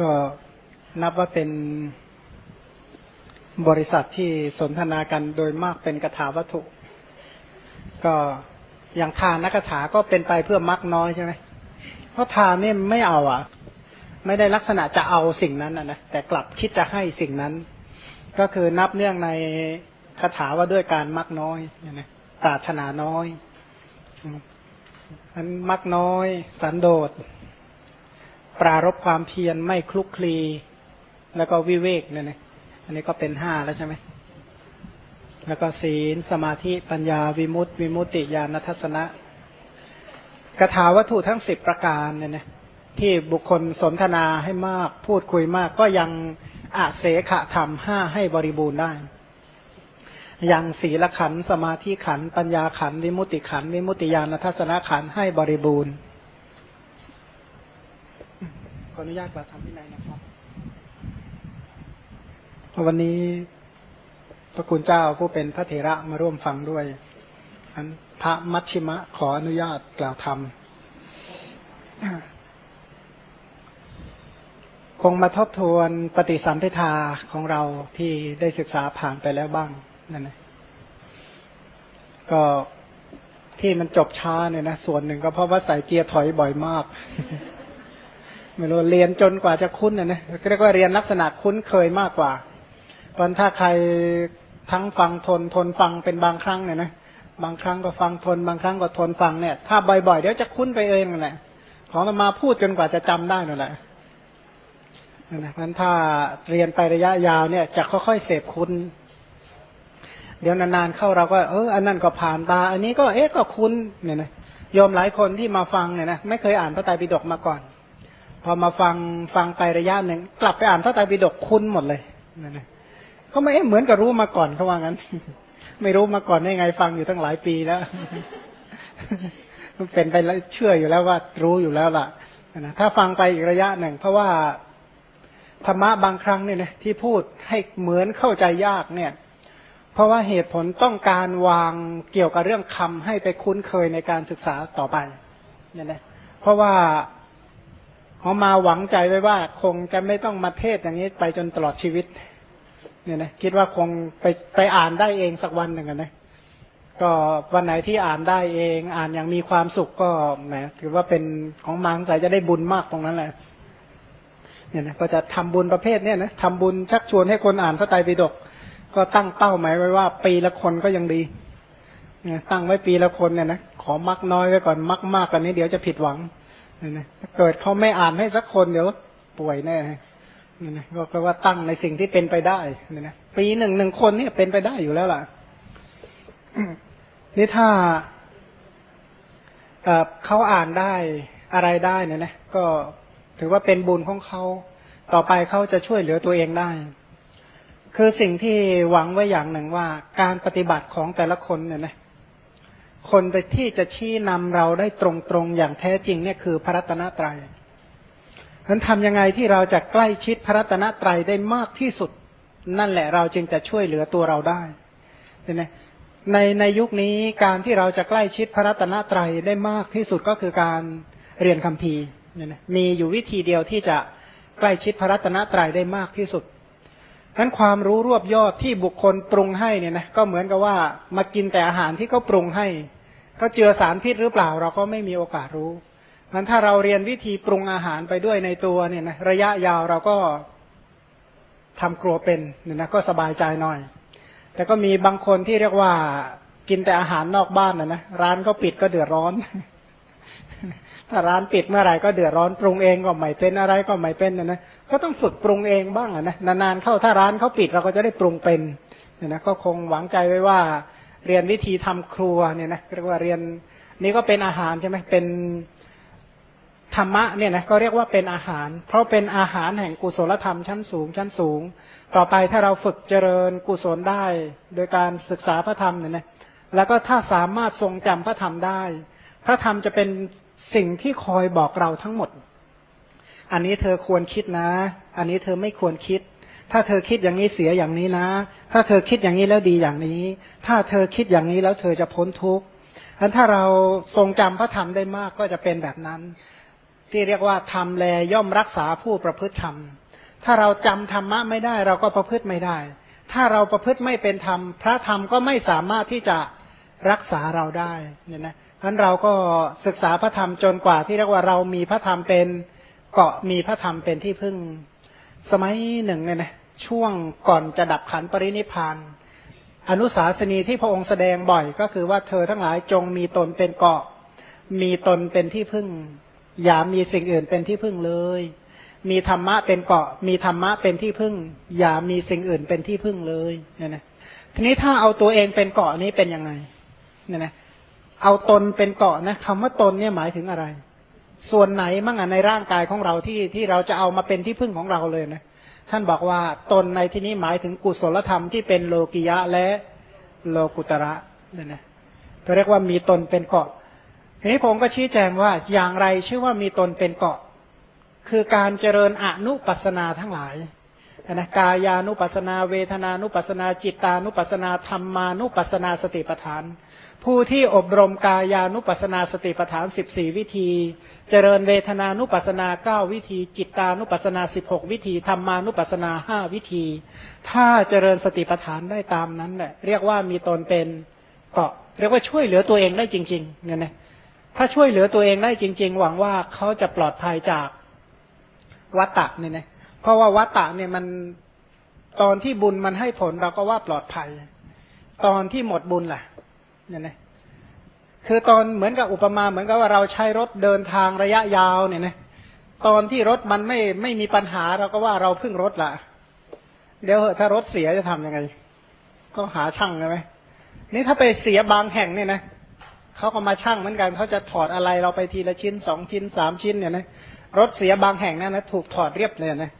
ก็นับว่าเป็นบริษัทที่สนทนากันโดยมากเป็นกถาวัตถุ ก็อย่างทานนักถาก็เป็นไปเพื่อมักน้อยใช่ไหมเพราะทานนี่ไม่เอาอะ ไม่ได้ลักษณะจะเอาสิ่งนั้นนะแต่กลับคิดจะให้สิ่งนั้น ก็คือนับเนื่องในคาถาว่าด้วยการมักน้อยนะปรารถนาน้อยอันมักน้อย สันโดษ ปรารบความเพียรไม่คลุกคลี แล้วก็วิเวกเนี่ยนะอันนี้ก็เป็นห้าแล้วใช่ไหมแล้วก็ศีลสมาธิปัญญาวิมุตติ วิมุตติญาณทัศนะกถาวัตถุทั้งสิบประการเนี่ยนะที่บุคคลสนทนาให้มากพูดคุยมาก ก็ยังอาเสขะธรรมห้าให้บริบูรณ์ได้ยังศีลขันสมาธิขัน ปัญญาขันวิมุตติขันวิมุตติญาณทัศนขันให้บริบูรณ์ ออนุญาตกล่าวทำที่ไหนนะครับวันนี้พระคุณเจ้าผู้เป็นพระเถระมาร่วมฟังด้วยอันพระมัชชิมะขออนุญาตกล่าวธรรมคงมาทบทวนปฏิสัมพิทาของเราที่ได้ศึกษาผ่านไปแล้วบ้างนั่นนะก็ที่มันจบช้าเนี่ยนะส่วนหนึ่งก็เพราะว่าใส่เกียร์ถอยบ่อยมาก ไม่รู้เรียนจนกว่าจะคุ้นนะนะเรียกว่าเรียนลักษณะคุ้นเคยมากกว่าตอนถ้าใครทั้งฟังทนทนฟังเป็นบางครั้งเนี่ยนะบางครั้งก็ฟังทน บางครั้งก็ทนฟังเนี่ย ถ้าบ่อยๆเดี๋ยวจะคุ้นไปเองนั่นแหละของมาพูดจนกว่าจะจำได้นั่นแหละนะเพราะถ้าเรียนไประยะยาวเนี่ยจะค่อยๆเสพคุ้นเดี๋ยวนานๆเข้าเราก็เอออันนั้นก็ผ่านตา อันนี้ก็เอ๊ะก็คุ้นเนี่ยนะยอมหลายคนที่มาฟังเนี่ยนะไม่เคยอ่านพระไตรปิฎกมาก่อน อมาฟังฟังไประยะหนึ่งกลับไปอ่านพระไตรปิฎกคุ้นหมดเลยนี่ยนะเขาไม่เหมือนกับรู้มาก่อนเขาว่างั้น ไม่รู้มาก่อนได้ไงฟังอยู่ตั้งหลายปีแล้วมันเป็นไปแล้วเชื่ออยู่แล้วว่ารู้อยู่แล้วล่ะนะถ้าฟังไปอีกระยะหนึ่ง เพราะว่าธรรมะบางครั้งเนี่ยนะที่พูดให้เหมือนเข้าใจยากเนี่ย เพราะว่าเหตุผลต้องการวางเกี่ยวกับเรื่องคำให้ไปคุ้นเคยในการศึกษาต่อไปเนี่ยนะเพราะว่า เขามาหวังใจไว้ว่า คงจะไม่ต้องมาเทศอย่างนี้ไปจนตลอดชีวิต เนี่ยนะคิดว่าคงไปไปอ่านได้เองสักวันหนึ่งนะก็วันไหนที่อ่านได้เอง อ่านอย่างมีความสุขก็แหมถือว่าเป็นของมังใจจะได้บุญมากตรงนั้นแหละเนี่ยนะก็จะทำบุญประเภทเนี่ยนะทำบุญชักชวนให้คนอ่านพระไตรปิฎกก็ตั้งเป้าหมายไว้ว่า ปีละคนก็ยังดีเนี่ยตั้งไว้ปีละคนเนี่ยนะขอมักน้อยไว้ก่อนมักมากกว่านี้เดี๋ยวจะผิดหวัง นี่ยนะถ้าเกิดเขาไม่อ่านให้สักคนเดี๋ยวป่วยแน่เนี่ยนะก็แปลว่าตั้งในสิ่งที่เป็นไปได้เนี่ยนะปีหนึ่งหนึ่งคนเนี่ยเป็นไปได้อยู่แล้วล่ะนี่ถ้าเขาอ่านได้อะไรได้เนี่ยนะก็ถือว่าเป็นบุญของเขาต่อไปเขาจะช่วยเหลือตัวเองได้ คือสิ่งที่หวังไว้อย่างหนึ่งว่า การปฏิบัติของแต่ละคนเนี่ยนะ คนที่จะชี้นำเราได้ตรงๆอย่างแท้จริงเนี่ยคือพระรัตนตรยัยนั้นทำยังไงที่เราจะใกล้ชิดพระรัตนตรัยได้มากที่สุด นั่นแหละเราจึงจะช่วยเหลือตัวเราได้เห็นไหมในในยุคนี้การที่เราจะใกล้ชิดพระรัตนตรัยได้มากที่สุดก็คือการเรียนคัมภีร์มีอยู่วิธีเดียวที่จะใกล้ชิดพระรัตนตรัยได้มากที่สุด นั้นความรู้รวบยอดที่บุคคลปรุงให้เนี่ยนะก็เหมือนกับว่ามากินแต่อาหารที่เขาปรุงให้เขาเจือสารพิษหรือเปล่า เราก็ไม่มีโอกาสรู้มันถ้าเราเรียนวิธีปรุงอาหารไปด้วยในตัวเนี่ยนะระยะยาวเราก็ทำครัวเป็นเนี่ยนะก็สบายใจหน่อย แต่ก็มีบางคนที่เรียกว่ากินแต่อาหารนอกบ้านนะนะร้านก็ปิดก็เดือดร้อน ถ้าร้านปิดเมื่อไหร่ก็เดือดร้อนปรุงเองก็ไม่เป็นอะไรก็ไม่เป็นนะนะ ก็ต้องฝึกปรุงเองบ้างนะนานๆเข้าถ้าร้านเขาปิดเราก็จะได้ปรุงเป็นเนี่ยนะก็คงหวังใจไว้ว่าเรียนวิธีทำครัวเนี่ยนะเรียกว่าเรียนนี่ก็เป็นอาหารใช่ไหมเป็นธรรมะเนี่ยนะก็เรียกว่าเป็นอาหาร เพราะเป็นอาหารแห่งกุศลธรรมชั้นสูงชั้นสูง ต่อไปถ้าเราฝึกเจริญกุศลได้ โดยการศึกษาพระธรรมเนี่ยนะแล้วก็ถ้าสามารถทรงจำพระธรรมได้ พระธรรมจะเป็นสิ่งที่คอยบอกเราทั้งหมด อันนี้เธอควรคิดนะ อันนี้เธอไม่ควรคิด ถ้าเธอคิดอย่างนี้เสียอย่างนี้นะ ถ้าเธอคิดอย่างนี้แล้วดีอย่างนี้ ถ้าเธอคิดอย่างนี้แล้วเธอจะพ้นทุกข์อันถ้าเราทรงจำพระธรรมได้มากก็จะเป็นแบบนั้น ที่เรียกว่าทำแลย่อมรักษาผู้ประพฤติธรรม ถ้าเราจำธรรมะไม่ได้เราก็ประพฤติไม่ได้ ถ้าเราประพฤติไม่เป็นธรรม พระธรรมก็ไม่สามารถที่จะรักษาเราได้เนี่ยนะเพราะเราก็ศึกษาพระธรรมจนกว่าที่เรียกว่าเรามีพระธรรมเป็น เกาะมีพระธรรมเป็นที่พึ่ง สมัยหนึ่งเนี่ยนะช่วงก่อนจะดับขันปรินิพาน อนุสาสนีที่พระองค์แสดงบ่อย ก็คือว่าเธอทั้งหลายจงมีตนเป็นเกาะ มีตนเป็นที่พึ่ง อย่ามีสิ่งอื่นเป็นที่พึ่งเลย มีธรรมะเป็นเกาะ มีธรรมะเป็นที่พึ่ง อย่ามีสิ่งอื่นเป็นที่พึ่งเลยเนี่ยนะทีนี้ถ้าเอาตัวเองเป็นเกาะนี้เป็นยังไงเนี่ยนะเอาตนเป็นเกาะนะคำว่าตนเนี่ยหมายถึงอะไร ส่วนไหนมั่งอะในร่างกายของเราที่ที่เราจะเอามาเป็นที่พึ่งของเราเลยนะท่านบอกว่าตนในที่นี้หมายถึงกุศลธรรมที่เป็นโลกิยะและโลกุตระเนี่ยนะเขาเรียกว่ามีตนเป็นเกาะทีนี้ผมก็ชี้แจงว่าอย่างไรชื่อว่ามีตนเป็นเกาะ คือการเจริญอนุปัสนาทั้งหลายนะกายานุปัสนา เวทนานุปัสนาจิตานุปัสนาธรรมานุปัสนาสติปัฏฐาน ผู้ที่อบรมกายานุปัสนาสติปัฏฐานสิบสี่วิธี เจริญเวทนานุปัสนาเก้าวิธี จิตานุปัสนาสิบหกวิธีธรรมานุปัสนาห้าวิธี ถ้าเจริญสติปัฏฐานได้ตามนั้นแหละเรียกว่ามีตนเป็นเกาะเรียกว่าช่วยเหลือตัวเองได้จริงๆเนี่ยนะถ้าช่วยเหลือตัวเองได้จริง ๆ หวังว่าเขาจะปลอดภัยจากวัตตะเนี่ยนะเพราะว่าวัตตะเนี่ยมันตอนที่บุญมันให้ผลเราก็ว่าปลอดภัย ตอนที่หมดบุญล่ะ เนี่ยนะคือตอนเหมือนกับอุปมาเหมือนกับว่าเราใช้รถเดินทางระยะยาวเนี่ยนะตอนที่รถมันไม่ไม่มีปัญหาเราก็ว่าเราพึ่งรถละเดี๋ยวถ้ารถเสียจะทํำยังไง ก็หาช่างใช่ไหมนี่ถ้าไปเสียบางแห่งเนี่ยนะเขาก็มาช่างเหมือนกันเขาจะถอดอะไรเราไปทีละชิ้นสองชิ้นสามชิ้นเนี่ยนะรถเสียบางแห่งนั่นนะถูกถอดเรียบเลยนะ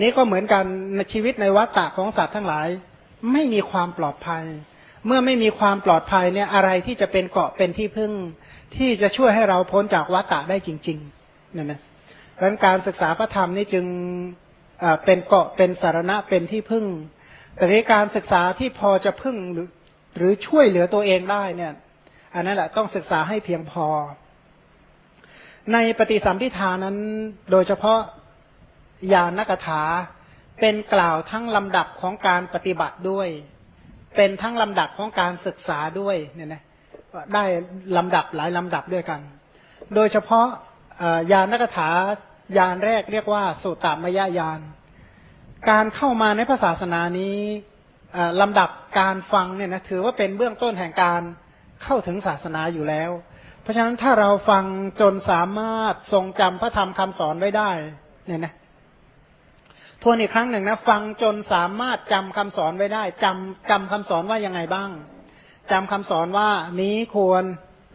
นี่ก็เหมือนกันในชีวิตในวัฏฏะของสัตว์ทั้งหลาย ไม่มีความปลอดภัย เมื่อไม่มีความปลอดภัยเนี่ยอะไรที่จะเป็นเกาะเป็นที่พึ่ง ที่จะช่วยให้เราพ้นจากวัฏฏะได้จริงๆเนี่ยนะดังนั้นการศึกษาพระธรรมนี่จึงเป็นเกาะเป็นสารณะเป็นที่พึ่ง แต่ในการศึกษาที่พอจะพึ่งหรือหรือช่วยเหลือตัวเองได้เนี่ย อันนั้นแหละต้องศึกษาให้เพียงพอ ในปฏิสัมพิธานั้นโดยเฉพาะยานกถาเป็นกล่าวทั้งลำดับของการปฏิบัติด้วย เป็นทั้งลำดับของการศึกษาด้วยเนี่ยนะได้ลำดับหลายลำดับด้วยกัน โดยเฉพาะยานนักถายานแรกเรียกว่าสุตตามยาญาณการเข้ามาในพระศาสนานี้ลำดับการฟังเนี่ยนะถือว่าเป็นเบื้องต้นแห่งการเข้าถึงศาสนาอยู่แล้ว เพราะฉะนั้นถ้าเราฟังจนสามารถทรงจำพระธรรมคำสอนไว้ได้เนี่ยนะ ทวนอีกครั้งหนึ่งนะ ฟังจนสามารถจำคำสอนไว้ได้จำจำคำสอนว่ายังไงบ้างจำคำสอนว่านี้ควร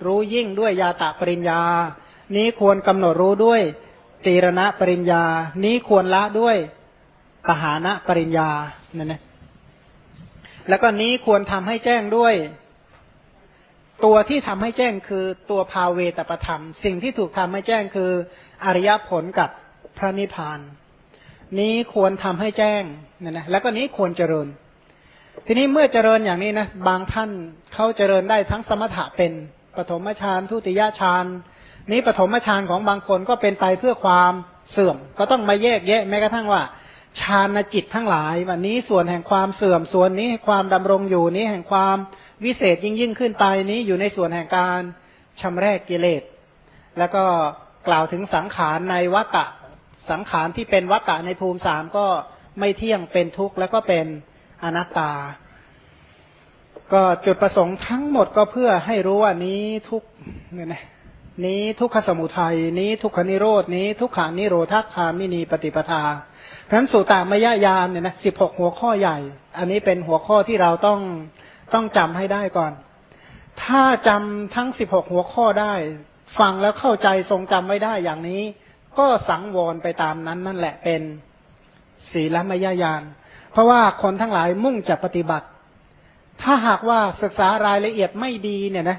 รู้ยิ่งด้วยยาตะปริญญา นี้ควรกำหนดรู้ด้วยตีรณะปริญญา นี้ควรละด้วยปหานะปริญญาเนั่นนะแล้วก็นี้ควรทำให้แจ้งด้วย ตัวที่ทำให้แจ้งคือตัวภาเวตประธรรม สิ่งที่ถูกทำให้แจ้งคืออริยผลกับพระนิพพาน นี้ควรทำให้แจ้งนะนะแล้วก็นี้ควรเจริญ ทีนี้เมื่อเจริญอย่างนี้นะบางท่านเขาเจริญได้ทั้งสมถะเป็นปฐมฌานทุติยฌานนี้ปฐมฌานของบางคนก็เป็นไปเพื่อความเสื่อม ก็ต้องมาแยกแยะแม้กระทั่งว่าฌานจิตทั้งหลายวันนี้ส่วนแห่งความเสื่อมส่วนนี้ความดำรงอยู่นี้แห่งความวิเศษยิ่งยิ่งขึ้นไปนี้อยู่ในส่วนแห่งการชำระกิเลส แล้วก็กล่าวถึงสังขารในวัตตะ สังขารที่เป็นวัตตะในภูมิสามก็ไม่เที่ยงเป็นทุกข์แล้วก็เป็นอนัตตา ก็จุดประสงค์ทั้งหมดก็เพื่อให้รู้ว่านี้ทุกเนี่ยนะนี้ทุกขสมุทัยนี้ทุกขนิโรดนี้ทุกขานิโรธาคามินีปฏิปทาเพราะนั้นสุตตามยายามเนี่ยนะสิบหกหัวข้อใหญ่ อันนี้เป็นหัวข้อที่เราต้องต้องจำให้ได้ก่อน ถ้าจำทั้งสิบหกหัวข้อได้ ฟังแล้วเข้าใจทรงจำไม่ได้อย่างนี้ ก็สังวรไปตามนั้นนั่นแหละเป็นศีลมยญาณเพราะว่าคนทั้งหลายมุ่งจะปฏิบัติ ถ้าหากว่าศึกษารายละเอียดไม่ดีเนี่ยนะ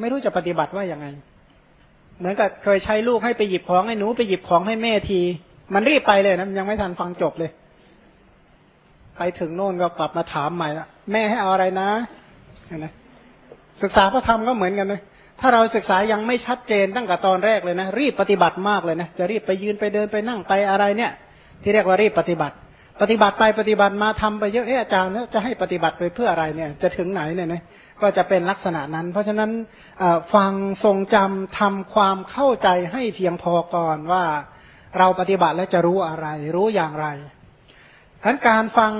ไม่รู้จะปฏิบัติว่าอย่างไง เหมือนกับเคยใช้ลูกให้ไปหยิบของให้หนูไปหยิบของให้แม่ที มันรีบไปเลยนะยังไม่ทันฟังจบเลย ไปถึงโน่นก็กลับมาถามใหม่ละแม่ให้เอาอะไรนะนะศึกษาพระธรรมก็เหมือนกันนะ ถ้าเราศึกษายังไม่ชัดเจนตั้งแต่ตอนแรกเลยนะ รีบปฏิบัติมากเลยนะ จะรีบไปยืนไปเดินไปนั่งไปอะไรเนี่ย ที่เรียกว่ารีบปฏิบัติ ปฏิบัติไปปฏิบัติมาทำไปเยอะเอออาจารย์แล้วจะให้ปฏิบัติไปเพื่ออะไรเนี่ย จะถึงไหนเนี่ยนะก็จะเป็นลักษณะนั้น เพราะฉะนั้นฟังทรงจำทำความเข้าใจให้เพียงพอก่อนว่าเราปฏิบัติแล้วจะรู้อะไร รู้อย่างไร ทั้นการฟัง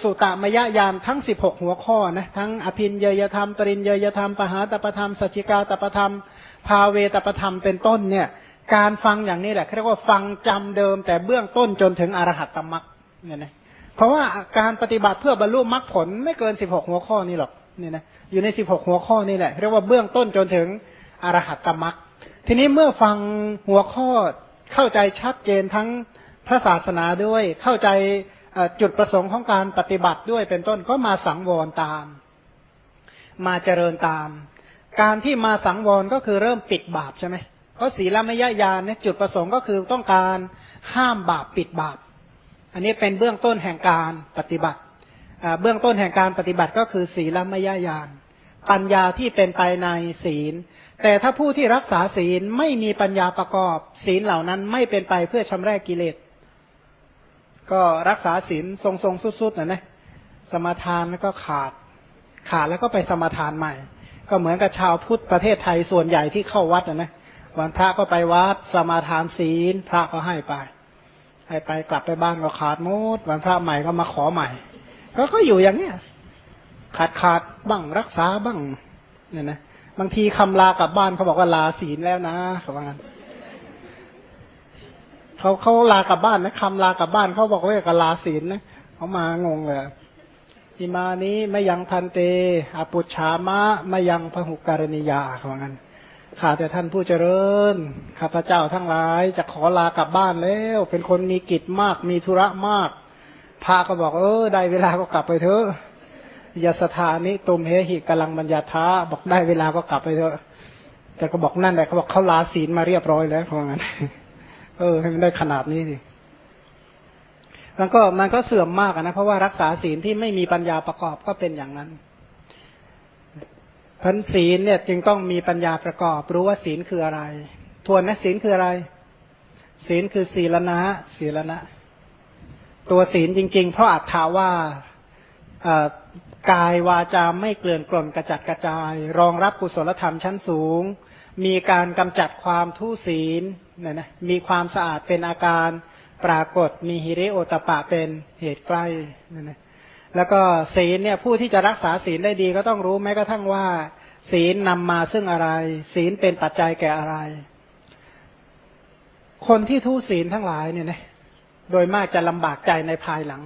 สุตมยญาณทั้งสิบหกหัวข้อนะทั้งอภินเยยธรรม ปรินเยยธรรม ปหาตประธรรมสัจิกาตประธรรม ภาเวตประธรรมเป็นต้นเนี่ย การฟังอย่างนี้แหละเรียกว่าฟังจำเดิม แต่เบื้องต้นจนถึงอรหัตตมรักเนี่ยนะเพราะว่าการปฏิบัติเพื่อบรรลุมรรคผลไม่เกินสิบหกหัวข้อนี้หรอกเนี่ยนะอยู่ในสิบหกหัวข้อนี่แหละเรียกว่าเบื้องต้นจนถึงอรหัตตมรักทีนี้เมื่อฟังหัวข้อเข้าใจชัดเจนทั้ง พระศาสนาด้วยเข้าใจจุดประสงค์ของการปฏิบัติด้วยเป็นต้นก็มาสังวรตาม มาเจริญตาม การที่มาสังวรก็คือเริ่มปิดบาปใช่ไหมเพราะศีลมยญาณเนี่ยจุดประสงค์ก็คือต้องการห้ามบาปปิดบาป อันนี้เป็นเบื้องต้นแห่งการปฏิบัติเบื้องต้นแห่งการปฏิบัติก็คือศีลมยญาณปัญญาที่เป็นไปในศีล แต่ถ้าผู้ที่รักษาศีลไม่มีปัญญาประกอบ ศีลเหล่านั้นไม่เป็นไปเพื่อชำระกิเลส ก็รักษาศีลทรงๆสุดๆนะนะสมาทานแล้วก็ขาด ขาดแล้วก็ไปสมาทานใหม่ ก็เหมือนกับชาวพุทธประเทศไทยส่วนใหญ่ที่เข้าวัดนะนะวันพระก็ไปวัดสมาทานศีล พระก็ให้ไป ให้ไปกลับไปบ้านก็ขาดหมดวันพระใหม่ก็มาขอใหม่ก็ก็อยู่อย่างเนี้ยขาดขาดบ้างรักษาบ้างเนี่ยนะบางทีคำลากลับบ้านเขาบอกว่าลาศีลแล้วนะเขาว่างั้น เขาเขาลากลับบ้านนะคำลากลับบ้านเขาบอกว่ากับลาศีลนะเขามางงเลยอิมานี้ไม่ยังพันเตอปุชามะไม่ยังพหุการณิยาเขาว่างั้นข้าแต่ท่านผู้เจริญ ข้าพเจ้าทั้งหลายจะขอลากลับบ้านแล้ว เป็นคนมีกิจมากมีธุระมาก พระก็บอกเออได้เวลาก็กลับไปเถอะยาสถานิตุมเฮหิกำลังบัญญัติท้าบอกได้เวลาก็กลับไปเถอะ แต่ก็บอกนั่นแหละเขาบอกเขาลาศีลมาเรียบร้อยแล้วเพรางั้น เออ ให้มันได้ขนาดนี้สิมันก็มันก็เสื่อมมากนะเพราะว่ารักษาศีลที่ไม่มีปัญญาประกอบก็เป็นอย่างนั้นพันศีลเนี่ยจึงต้องมีปัญญาประกอบ รู้ว่าศีลคืออะไร ทวนนะศีลคืออะไร ศีลคือศีลนะศีลนะ ตัวศีลจริง ๆ เพราะอัตถาว่ากายวาจาไม่เกลื่อนกล่นกระจัดกระจาย รองรับกุศลธรรมชั้นสูง มีการกำจัดความทุศีลเนี่ยนะมีความสะอาดเป็นอาการปรากฏ มีฮิริโอตปะเป็นเหตุใกล้เนี่ยนะแล้วก็ศีลเนี่ยผู้ที่จะรักษาศีลได้ดีก็ต้องรู้แม้กระทั่งว่า ศีลนำมาซึ่งอะไร ศีลเป็นปัจจัยแก่อะไร คนที่ทุศีลทั้งหลายเนี่ยนะโดยมากจะลำบากใจในภายหลัง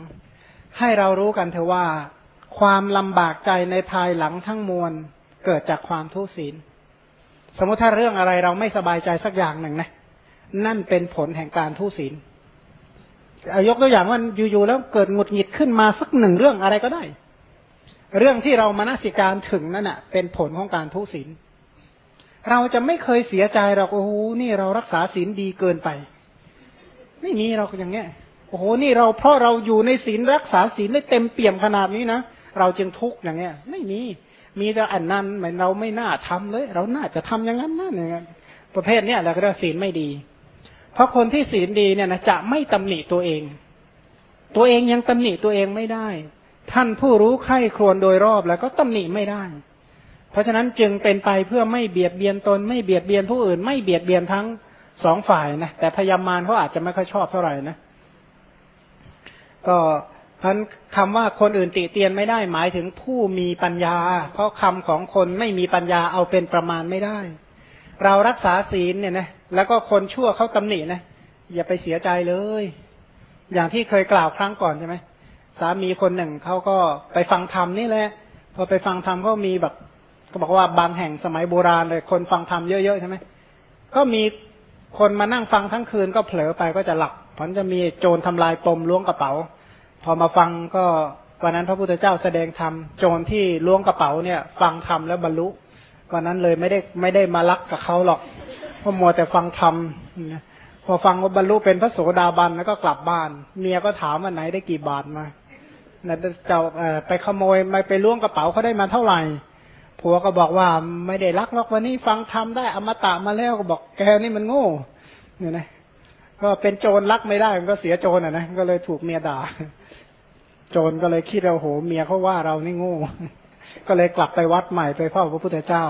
ให้เรารู้กันเถอะว่า ความลำบากใจในภายหลังทั้งมวลเกิดจากความทุศีล สมมติถ้าเรื่องอะไรเราไม่สบายใจสักอย่างหนึ่งนะนั่นเป็นผลแห่งการทุศีลเอายกตัวอย่างว่าอยู่ๆแล้วเกิดหงุดหงิดขึ้นมาสักหนึ่งเรื่องอะไรก็ได้ เรื่องที่เรามานาสิการถึงนั่นอะ เป็นผลของการทุศีลเราจะไม่เคยเสียใจเราโอ้โหนี่เรารักษาศีลดีเกินไป ไม่มีเราอย่างเงี้ยโอ้โหนี่เราเพราะเราอยู่ในศีลรักษาศีลได้เต็มเปี่ยมขนาดนี้นะเราจึงทุกข์อย่างเงี้ย ไม่มี มีแต่อันนั้นเหมือนเราไม่น่าทำเลย เราน่าจะทำอย่างนั้นนั่นอย่างเงี้ยประเภทเนี้ยเราก็เรียกศีลไม่ดี เพราะคนที่ศีลดีเนี่ยนะจะไม่ตำหนิตัวเอง ตัวเองยังตำหนิตัวเองไม่ได้ ท่านผู้รู้ไข้ครวนโดยรอบแล้วก็ตำหนิไม่ได้ เพราะฉะนั้นจึงเป็นไปเพื่อไม่เบียดเบียนตน ไม่เบียดเบียนผู้อื่น ไม่เบียดเบียนทั้งสองฝ่ายนะแต่พยามารเขาอาจจะไม่ค่อยชอบเท่าไหร่นะ ก็ พันคำว่าคนอื่นติเตียนไม่ได้หมายถึงผู้มีปัญญา เพราะคำของคนไม่มีปัญญาเอาเป็นประมาณไม่ได้ เรารักษาศีลเนี่ยนะแล้วก็คนชั่วเขาตำหนินะอย่าไปเสียใจเลย อย่างที่เคยกล่าวครั้งก่อนใช่ไหมสามีคนหนึ่งเขาก็ไปฟังธรรมนี่แหละพอไปฟังธรรมก็มีแบบก็บอกว่าบางแห่งสมัยโบราณเลยคนฟังธรรมเยอะๆใช่ไหมก็มีคนมานั่งฟังทั้งคืนก็เผลอไปก็จะหลับเพราะจะมีโจรทำลายปมล้วงกระเป๋า พอมาฟังก็วันนั้นพระพุทธเจ้าแสดงธรรมโจรที่ล้วงกระเป๋าเนี่ย ฟังธรรมแล้วบรรลุวันนั้นเลยไม่ได้ไม่ได้มาลักกับเขาหรอกเพราะมัวแต่ฟังธรรมพอฟังว่าบรรลุเป็นพระโสดาบันแล้วก็กลับบ้าน เมียก็ถามว่าไหนได้กี่บาทมาเจ้าไปขโมยมาไปล้วงกระเป๋าเขาได้มาเท่าไหร่ผัวก็บอกว่าไม่ได้รักหรอกวันนี้ฟังทำได้อมตะมาแล้วก็บอกแกนี่มันโง่เนี่ยนะก็เป็นโจรรักไม่ได้มันก็เสียโจรอะนะก็เลยถูกเมียด่า โจรก็เลยคิดเราโหเมียเขาว่าเรานี่โง่ก็เลยกลับไปวัดใหม่ไปเฝ้าพระพุทธเจ้า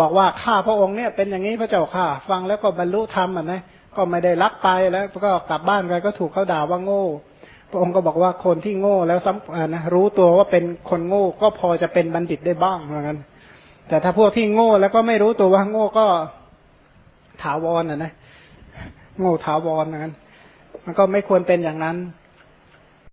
บอกว่าข้าพระองค์เนี่ยเป็นอย่างนี้พระเจ้าค่ะฟังแล้วก็บรรลุธรรมอะนะก็ไม่ได้รักไปแล้วก็กลับบ้านไปก็ถูกเขาด่าว่าโง่ พระองค์ก็บอกว่าคนที่โง่แล้วซ้ำนะรู้ตัวว่าเป็นคนโง่ก็พอจะเป็นบัณฑิตได้บ้างเหมือนกันแต่ถ้าพวกที่โง่แล้วก็ไม่รู้ตัวว่าโง่ก็ถาวรอะนะโง่ถาวรเหมือนกันมันก็ไม่ควรเป็นอย่างนั้น